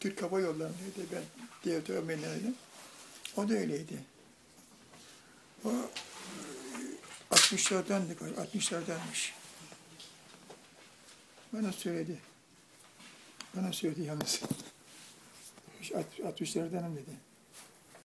Türk Hava Yolları'ndaydı. Ben diğer öğretmenlerdim. O da öyleydi. O 60'lardandı 60'lardanmış. Bana söyledi. Bana söyledi yalnız. 60'lardanım dedi.